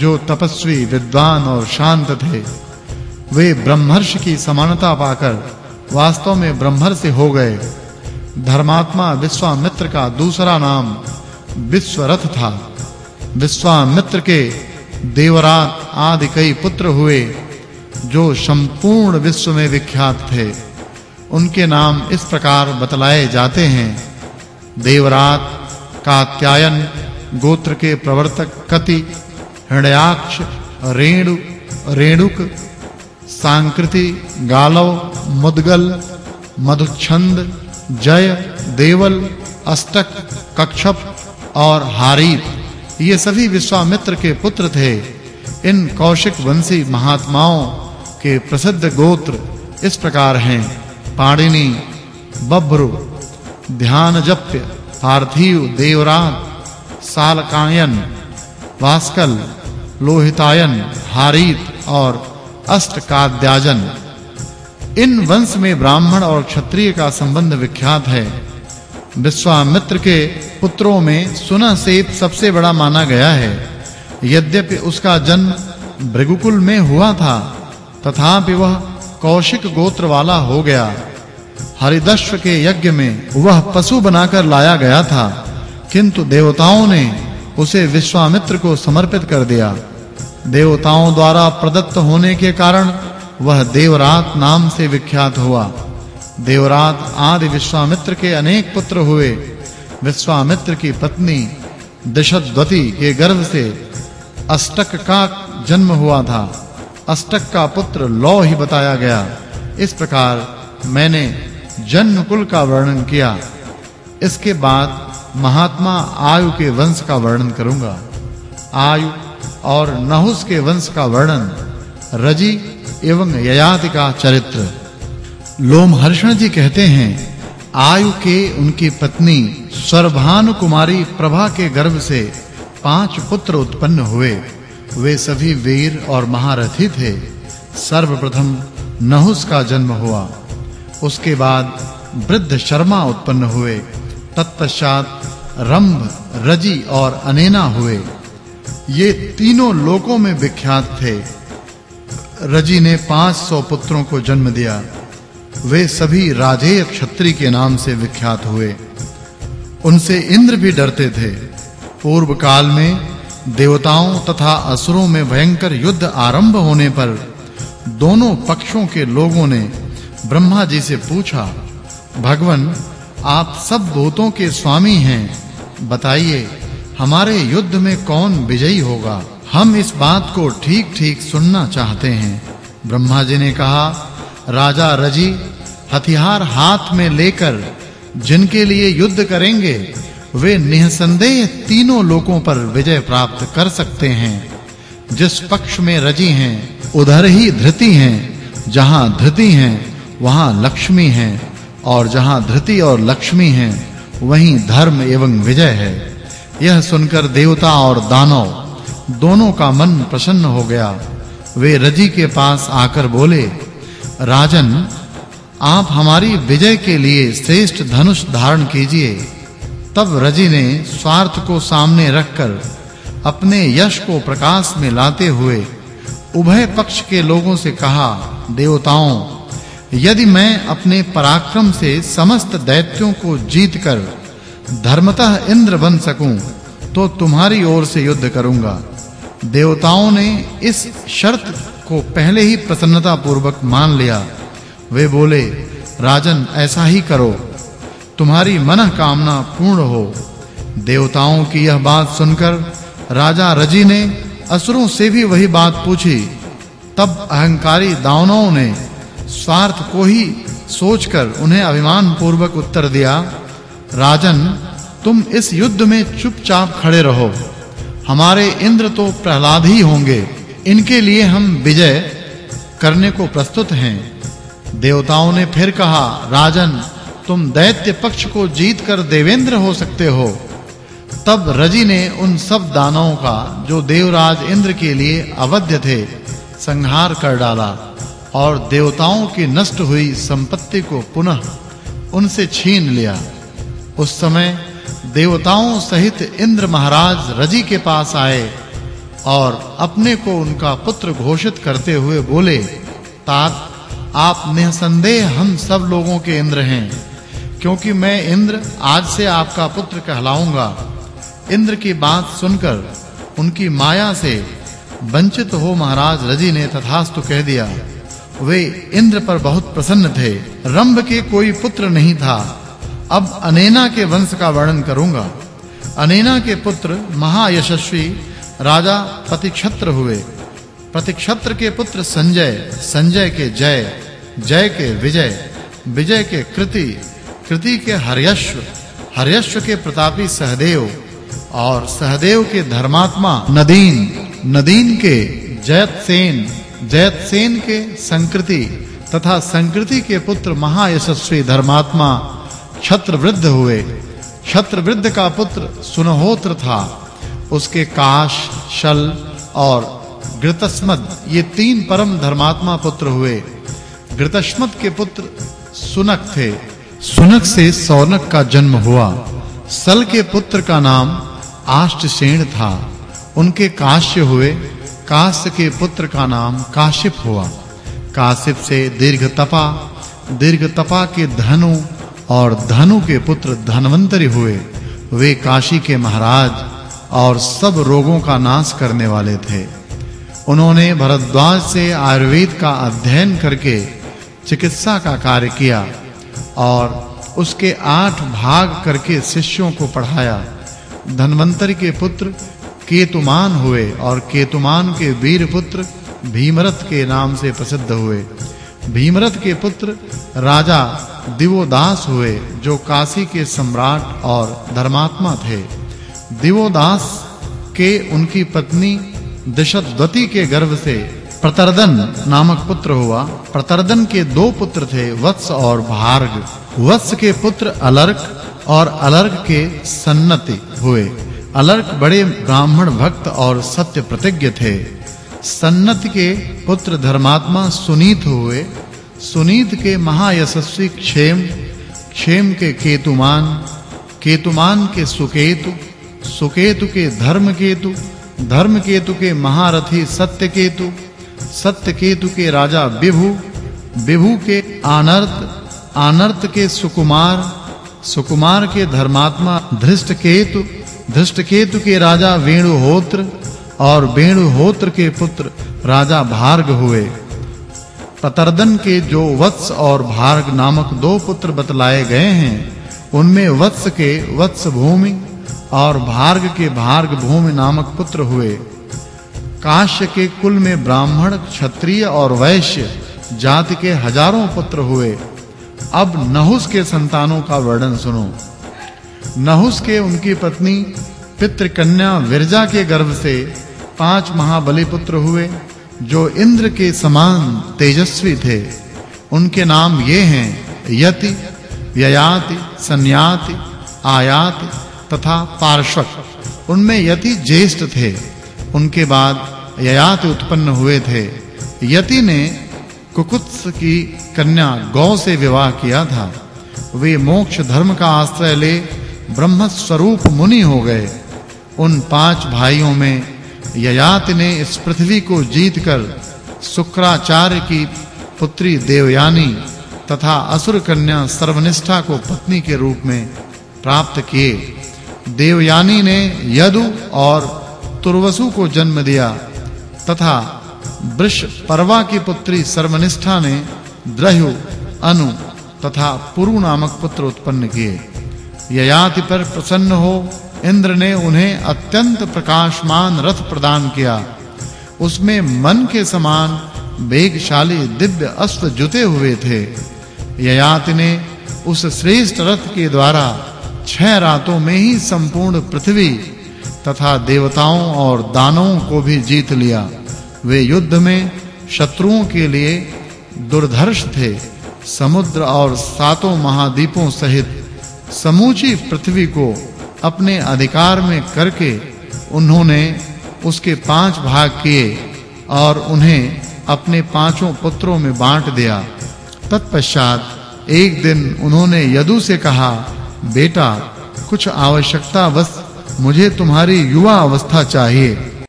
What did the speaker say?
जो तपस्वी, विद्वान और शांत थे, वे ब्रह्मर्षि की समानता पाकर वास्तव में ब्रह्मर्षि हो गए। धर्मात्मा विश्वामित्र का दूसरा नाम विश्वरथ था। विश्वामित्र के देवरात आदि कई पुत्र हुए, जो संपूर्ण विश्व में विख्यात थे। उनके नाम इस प्रकार बतलाए जाते हैं। देवरात, कात्यायन, गोत्र के प्रवर्तक कति हृदयाक्ष रेणु रेणुक सांकृति गालव मुदगल मधुच्छंद जय देवल अष्टक कक्षप और हारीत ये सभी विश्वामित्र के पुत्र थे इन कौशिक वंशी महात्माओं के प्रसिद्ध गोत्र इस प्रकार हैं पाणिनि बभ्रु ध्यानजप्य पार्थिव देवरात सालकायन वास्कल लोहितायन, हारीत और अष्टकाद्याजन इन वंश में ब्राह्मण और क्षत्रिय का संबंध विख्यात है। विश्वामित्र के पुत्रों में सुनहसेप सबसे बड़ा माना गया है। यद्यपि उसका जन्म भृगुकुल में हुआ था, तथापि वह कौशिक गोत्र वाला हो गया। हरिदश्व के यज्ञ में वह पशु बनाकर लाया गया था, किंतु देवताओं ने उसे विश्वामित्र को समर्पित कर दिया। देवताओं द्वारा प्रदत्त होने के कारण वह देवरात नाम से विख्यात हुआ। देवरात आदि विश्वामित्र के अनेक पुत्र हुए। विश्वामित्र की पत्नी दशद्वती के गर्भ से अष्टक का जन्म हुआ था। अष्टक का पुत्र लौ ही बताया गया। इस प्रकार मैंने जन्म कुल का वर्णन किया। इसके बाद महात्मा आयु के वंश का वर्णन करूँगा। आयु और नहुस के वंश का वर्णन रज़ी एवं ययाति का चरित्र। लोमहर्षण जी कहते हैं, आयु के उनकी पत्नी सर्वभानु कुमारी प्रभा के गर्भ से पाँच पुत्र उत्पन्न हुए। वे सभी वीर और महारथी थे। सर्वप्रथम नहुस का जन्म हुआ। उसके बाद वृद्ध शर्मा उत्पन्न हुए। तत्पश्चात रंभ, रज़ी और अनेना हुए। ये तीनों लोकों में विख्यात थे। रज़ी ने 500 पुत्रों को जन्म दिया। वे सभी राजेय क्षत्रिय के नाम से विख्यात हुए। उनसे इंद्र भी डरते थे। पूर्व काल में देवताओं तथा असुरों में भयंकर युद्ध आरंभ होने पर दोनों पक्षों के लोगों ने ब्रह्मा जी से पूछा, भगवन, आप सब भूतों के स्वामी हैं। बताइए हमारे युद्ध में कौन विजयी होगा? हम इस बात को ठीक-ठीक सुनना चाहते हैं। ब्रह्मा जी ने कहा, राजा रज़ी, हथियार हाथ में लेकर जिनके लिए युद्ध करेंगे, वे निसंदेह तीनों लोकों पर विजय प्राप्त कर सकते हैं। जिस पक्ष में रज़ी हैं, उधर ही धृति हैं। जहाँ धृति हैं, वहाँ लक्ष्मी हैं। और जहाँ धृति और लक्ष्मी हैं, वहीं धर्म एवं विजय है। यह सुनकर देवता और दानव दोनों का मन प्रसन्न हो गया। वे रज़ी के पास आकर बोले, राजन, आप हमारी विजय के लिए श्रेष्ठ धनुष धारण कीजिए। तब रज़ी ने स्वार्थ को सामने रखकर अपने यश को प्रकाश में लाते हुए उभय पक्ष के लोगों से कहा, देवताओं, यदि मैं अपने पराक्रम से समस्त दैत्यों को जीतकर धर्मतः इंद्र बन सकूँ तो तुम्हारी ओर से युद्ध करूँगा। देवताओं ने इस शर्त को पहले ही प्रसन्नता पूर्वक मान लिया। वे बोले, राजन, ऐसा ही करो। तुम्हारी मन कामना पूर्ण हो। देवताओं की यह बात सुनकर राजा रज़ी ने असुरों से भी वही बात पूछी। तब अहंकारी दानवों ने स्वार्थ को ही सोचकर उन्हें अभिमान पूर्वक उत्तर दिया। राजन, तुम इस युद्ध में चुपचाप खड़े रहो। हमारे इंद्र तो प्रहलाद ही होंगे। इनके लिए हम विजय करने को प्रस्तुत हैं। देवताओं ने फिर कहा, राजन, तुम दैत्य पक्ष को जीतकर देवेंद्र हो सकते हो। तब रज़ी ने उन सब दानवों का, जो देवराज इंद्र के लिए अवध्य थे, संहार कर डाला और देवताओं की नष्ट हुई संपत्ति को पुनः उनसे छीन लिया। उस समय देवताओं सहित इंद्र महाराज रज़ी के पास आए और अपने को उनका पुत्र घोषित करते हुए बोले, तात, आप निसंदेह हम सब लोगों के इंद्र हैं, क्योंकि मैं इंद्र आज से आपका पुत्र कहलाऊँगा। इंद्र की बात सुनकर उनकी माया से वंचित हो महाराज रज़ी ने तथास्तु कह दिया। वे इंद्र पर बहुत प्रसन्न थे। रंभ के कोई पुत्र नहीं था। अब अनेना के वंश का वर्णन करूँगा। अनेना के पुत्र महायशस्वी राजा प्रतिक्षत्र हुए। प्रतिक्षत्र के पुत्र संजय संजय के जय जय के विजय विजय के कृति कृति के हर्यश्व हर्यश्व के प्रतापी सहदेव और सहदेव के धर्मात्मा नदीन नदीन के जयतसेन जयतसेन के संकृति तथा संकृति के पुत्र महायशस्वी धर्मात्मा छत्रवृद्ध हुए। छत्रवृद्ध का पुत्र सुनहोत्र था। उसके काश, शल और घृतस्मद ये तीन परम धर्मात्मा पुत्र हुए। घृतस्मद के पुत्र सुनक थे। सुनक से सौनक का जन्म हुआ। सल के पुत्र का नाम आष्टसेन था। उनके काश्य हुए। काश्य के पुत्र का नाम काशिप हुआ। काशिप से दीर्घ तपा दीर्घ तपा के धनु और धनु के पुत्र धनवंतरी हुए। वे काशी के महाराज और सब रोगों का नाश करने वाले थे। उन्होंने भरद्वाज से आयुर्वेद का अध्ययन करके चिकित्सा का कार्य किया और उसके आठ भाग करके शिष्यों को पढ़ाया। धनवंतरी के पुत्र केतुमान हुए और केतुमान के वीर पुत्र भीमरथ के नाम से प्रसिद्ध हुए। भीमरथ के पुत्र राजा दिवोदास हुए जो काशी के सम्राट और धर्मात्मा थे। दिवोदास के उनकी पत्नी दशद्वती के गर्भ से प्रतरदन नामक पुत्र हुआ। प्रतरदन के दो पुत्र थे, वत्स और भार्ग। वत्स के पुत्र अलर्क और अलर्क के सन्नति हुए। अलर्क बड़े ब्राह्मण भक्त और सत्य प्रतिज्ञ थे। सन्नति के पुत्र धर्मात्मा सुनीत हुए। सुनीत के महायशस्वी क्षेम क्षेम के केतुमान केतुमान के सुकेतु सुकेतु के धर्म केतु धर्म केतु के महारथी सत्य केतु सत्य केतु के राजा विभु विभु के आनर्त आनर्त के सुकुमार सुकुमार के धर्मात्मा धृष्ट केतु धृष्ट केतु के राजा वेणुहोत्र और वेणुहोत्र के पुत्र राजा भार्ग हुए। पतरदन के जो वत्स और भार्ग नामक दो पुत्र बतलाए गए हैं, उनमें वत्स के वत्स भूमि और भार्ग के भार्ग भूमि नामक पुत्र हुए। काश्य के कुल में ब्राह्मण, क्षत्रिय और वैश्य जाति के हज़ारों पुत्र हुए। अब नहुस के संतानों का वर्णन सुनो। नहुस के उनकी पत्नी, पितृकन्या विरजा के गर्भ से पाँच महाबली पुत्र हुए। जो इंद्र के समान तेजस्वी थे, उनके नाम ये हैं, यति व्ययाति संयाति आयाति तथा पार्श्वक। उनमें यति ज्येष्ठ थे, उनके बाद ययाति उत्पन्न हुए थे। यति ने कुकुत्स की कन्या गौ से विवाह किया था। वे मोक्ष धर्म का आश्रय ले ब्रह्म स्वरूप मुनि हो गए। उन पाँच भाइयों में ययाति ने इस पृथ्वी को जीतकर शुक्राचार्य की पुत्री देवयानी तथा असुर कन्या सर्वनिष्ठा को पत्नी के रूप में प्राप्त किए। देवयानी ने यदु और तुर्वसु को जन्म दिया तथा वृष परवा की पुत्री सर्वनिष्ठा ने द्रहु अनु तथा पुरु नामक पुत्र उत्पन्न किए। ययाति पर प्रसन्न हो इंद्र ने उन्हें अत्यंत प्रकाशमान रथ प्रदान किया। उसमें मन के समान वेगशाली दिव्य अस्त्र जुते हुए थे। ययाति ने उस श्रेष्ठ रथ के द्वारा छह रातों में ही संपूर्ण पृथ्वी तथा देवताओं और दानवों को भी जीत लिया। वे युद्ध में शत्रुओं के लिए दुर्धर्ष थे। समुद्र और सातों महाद्वीपों सहित समूची पृथ्वी को अपने अधिकार में करके उन्होंने उसके पाँच भाग किए और उन्हें अपने पाँचों पुत्रों में बांट दिया। तत्पश्चात एक दिन उन्होंने यदु से कहा, बेटा, कुछ आवश्यकता बस मुझे तुम्हारी युवा अवस्था चाहिए।